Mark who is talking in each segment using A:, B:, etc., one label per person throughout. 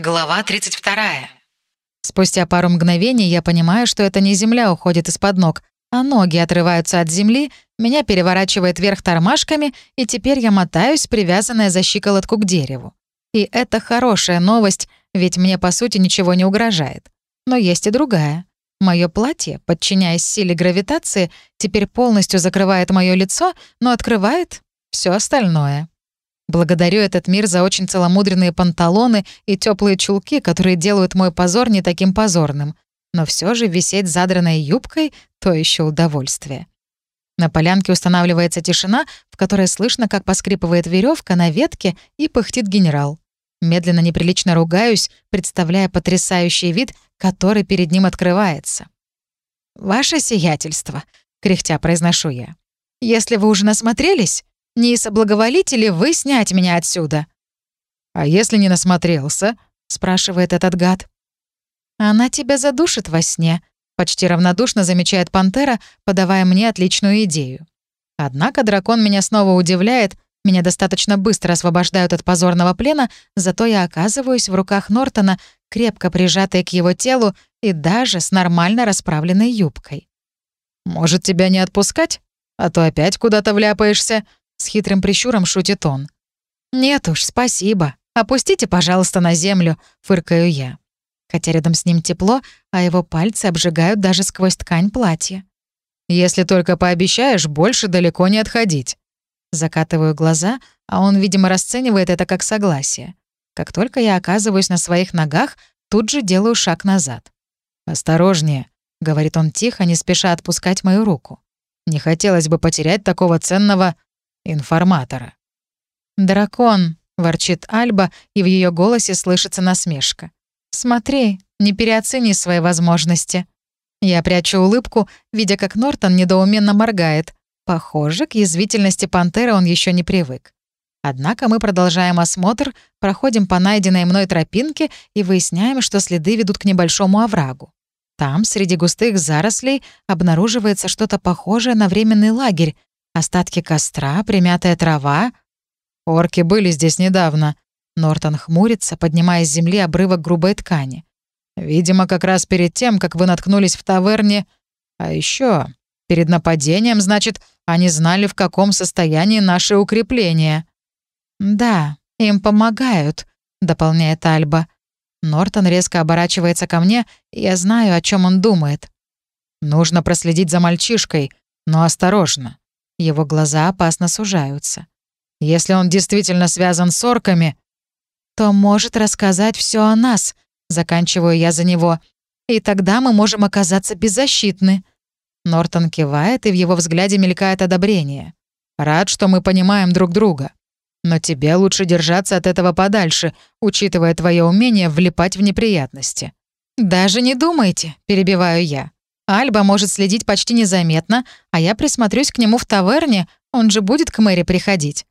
A: Глава 32.
B: Спустя пару мгновений я понимаю, что это не земля уходит из-под ног, а ноги отрываются от земли, меня переворачивает вверх тормашками, и теперь я мотаюсь, привязанная за щиколотку к дереву. И это хорошая новость, ведь мне, по сути, ничего не угрожает. Но есть и другая. Мое платье, подчиняясь силе гравитации, теперь полностью закрывает мое лицо, но открывает все остальное. Благодарю этот мир за очень целомудренные панталоны и теплые чулки, которые делают мой позор не таким позорным. Но все же висеть задранной юбкой — то еще удовольствие. На полянке устанавливается тишина, в которой слышно, как поскрипывает веревка на ветке и пыхтит генерал. Медленно неприлично ругаюсь, представляя потрясающий вид, который перед ним открывается. «Ваше сиятельство», — кряхтя произношу я. «Если вы уже насмотрелись, не соблаговолите ли вы снять меня отсюда?»
C: «А если не насмотрелся?» — спрашивает этот гад.
B: «Она тебя задушит во сне», — почти равнодушно замечает пантера, подавая мне отличную идею. Однако дракон меня снова удивляет, меня достаточно быстро освобождают от позорного плена, зато я оказываюсь в руках Нортона, крепко прижатой к его телу и даже с нормально расправленной юбкой.
C: «Может, тебя не отпускать? А то опять куда-то вляпаешься», с хитрым прищуром шутит он.
B: «Нет уж, спасибо. Опустите, пожалуйста, на землю», — фыркаю я. Хотя рядом с ним тепло, а его пальцы обжигают даже сквозь ткань платья.
C: «Если только пообещаешь, больше далеко не отходить».
B: Закатываю глаза, а он, видимо, расценивает это как согласие. Как только я оказываюсь на своих ногах, тут же делаю шаг назад.
C: «Осторожнее», — говорит он тихо, не спеша отпускать мою руку. «Не хотелось бы потерять такого ценного информатора.
B: «Дракон», — ворчит Альба, и в ее голосе слышится насмешка. «Смотри, не переоцени свои возможности». Я прячу улыбку, видя, как Нортон недоуменно моргает. Похоже, к язвительности пантеры он еще не привык. Однако мы продолжаем осмотр, проходим по найденной мной тропинке и выясняем, что следы ведут к небольшому оврагу. Там, среди густых зарослей, обнаруживается что-то похожее на временный лагерь, Остатки костра, примятая трава.
C: Орки были здесь недавно. Нортон хмурится, поднимая с земли обрывок грубой ткани. Видимо, как раз перед тем, как вы наткнулись в таверне. А еще перед нападением, значит, они знали, в каком состоянии наши укрепления.
B: «Да, им помогают», — дополняет Альба. Нортон резко оборачивается ко мне, и я знаю, о чем он думает.
C: «Нужно проследить за мальчишкой, но осторожно.
B: Его глаза опасно сужаются.
C: Если он действительно связан с орками,
B: то может рассказать все о нас, заканчиваю я за него, и тогда мы можем оказаться беззащитны. Нортон кивает, и в его взгляде мелькает одобрение.
C: Рад, что мы понимаем друг друга. Но тебе лучше держаться от этого подальше, учитывая твое умение влипать в неприятности.
B: «Даже не думайте», — перебиваю я. Альба может следить почти незаметно, а я присмотрюсь к нему в таверне, он же будет к Мэри приходить».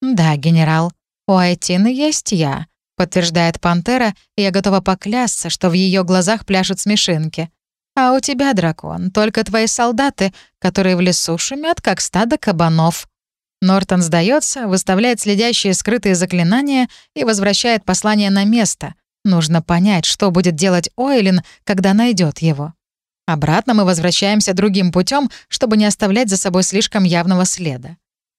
B: «Да, генерал, у Айтины есть я», — подтверждает Пантера, и я готова поклясться, что в ее глазах пляшут смешинки. «А у тебя, дракон, только твои солдаты, которые в лесу шумят, как стадо кабанов». Нортон сдается, выставляет следящие скрытые заклинания и возвращает послание на место. Нужно понять, что будет делать Ойлин, когда найдет его. Обратно мы возвращаемся другим путем, чтобы не оставлять за собой слишком явного следа.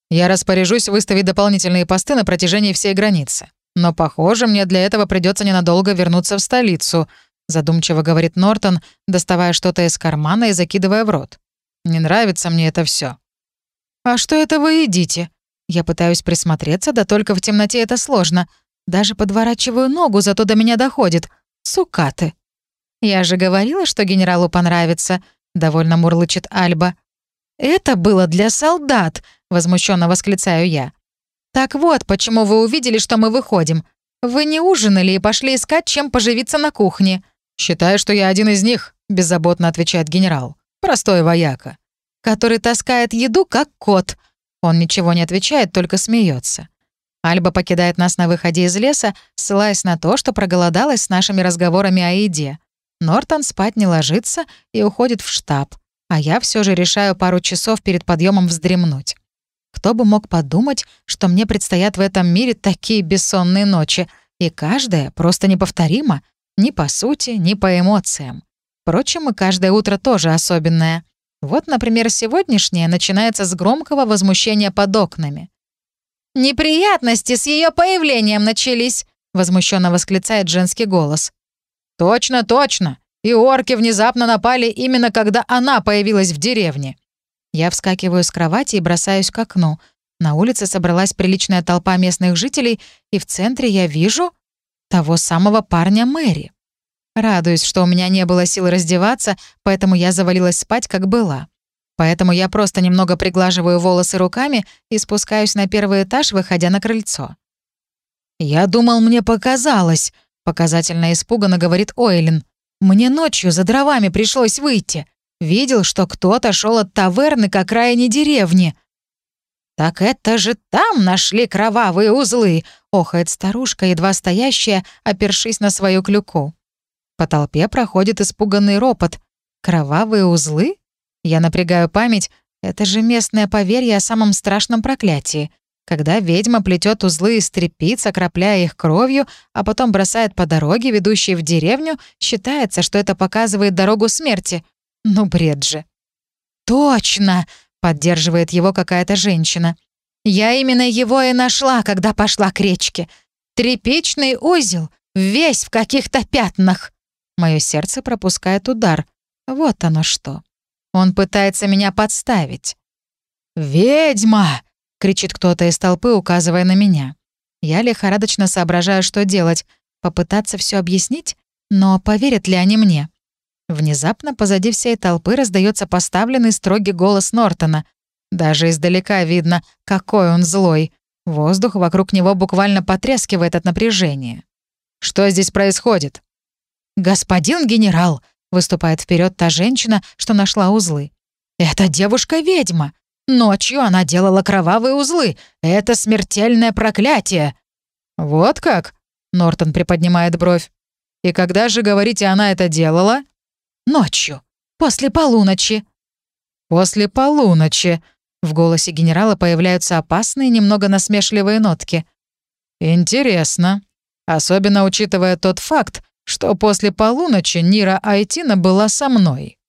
C: Я распоряжусь выставить дополнительные посты на протяжении всей границы. Но, похоже, мне для этого придется ненадолго вернуться в столицу», задумчиво говорит Нортон, доставая что-то из кармана и закидывая в рот. «Не нравится мне это все.
B: «А что это вы едите?» Я пытаюсь присмотреться, да только в темноте это сложно. Даже подворачиваю ногу, зато до меня доходит. Сукаты. «Я же говорила, что генералу понравится», — довольно мурлычет Альба. «Это было для солдат», — возмущенно восклицаю я. «Так вот, почему вы увидели, что мы выходим. Вы не ужинали и пошли искать, чем поживиться на кухне».
C: «Считаю, что я один из них», — беззаботно отвечает генерал. «Простой вояка».
B: «Который таскает еду, как кот». Он ничего не отвечает, только смеется. Альба покидает нас на выходе из леса, ссылаясь на то, что проголодалась с нашими разговорами о еде. Нортон спать не ложится и уходит в штаб, а я все же решаю пару часов перед подъемом вздремнуть. Кто бы мог подумать, что мне предстоят в этом мире такие бессонные ночи. И каждая просто неповторима, ни по сути, ни по эмоциям. Впрочем, и каждое утро тоже особенное. Вот, например, сегодняшнее начинается с громкого возмущения под окнами. «Неприятности с ее появлением начались!» — возмущенно восклицает женский голос.
C: «Точно, точно! И орки внезапно напали именно когда она появилась в деревне!»
B: Я вскакиваю с кровати и бросаюсь к окну. На улице собралась приличная толпа местных жителей, и в центре я вижу того самого парня Мэри. Радуюсь, что у меня не было сил раздеваться, поэтому я завалилась спать, как была. Поэтому я просто немного приглаживаю волосы руками и спускаюсь на первый этаж, выходя на крыльцо.
C: «Я думал, мне показалось», — показательно испуганно говорит Ойлин. «Мне ночью за дровами пришлось выйти. Видел, что кто-то шел от таверны к окраине деревни».
B: «Так это же там нашли кровавые узлы!» — охает старушка, едва стоящая, опершись на свою клюку. По толпе проходит испуганный ропот. «Кровавые узлы?» Я напрягаю память. Это же местное поверье о самом страшном проклятии. Когда ведьма плетет узлы из тряпиц, окропляя их кровью, а потом бросает по дороге, ведущей в деревню, считается, что это показывает дорогу смерти. Ну, бред же. «Точно!» — поддерживает его какая-то женщина. «Я именно его и нашла, когда пошла к речке. Тряпичный узел, весь в каких-то пятнах. Мое сердце пропускает удар. Вот оно что. Он пытается меня подставить.
C: «Ведьма!» — кричит кто-то из толпы, указывая на меня.
B: Я лихорадочно соображаю, что делать. Попытаться все объяснить? Но поверят ли они мне? Внезапно позади всей толпы раздается поставленный строгий голос Нортона. Даже издалека видно, какой он злой. Воздух вокруг него буквально потрескивает от напряжения.
C: «Что здесь происходит?»
B: «Господин генерал!» — выступает вперед та женщина, что нашла узлы. «Это девушка-ведьма. Ночью она делала кровавые узлы. Это смертельное проклятие».
C: «Вот как?» — Нортон приподнимает бровь. «И когда же, говорите, она это делала?»
B: «Ночью. После полуночи».
C: «После полуночи», в голосе генерала появляются опасные, немного насмешливые нотки. «Интересно. Особенно учитывая тот факт, что после полуночи Нира Айтина была со мной.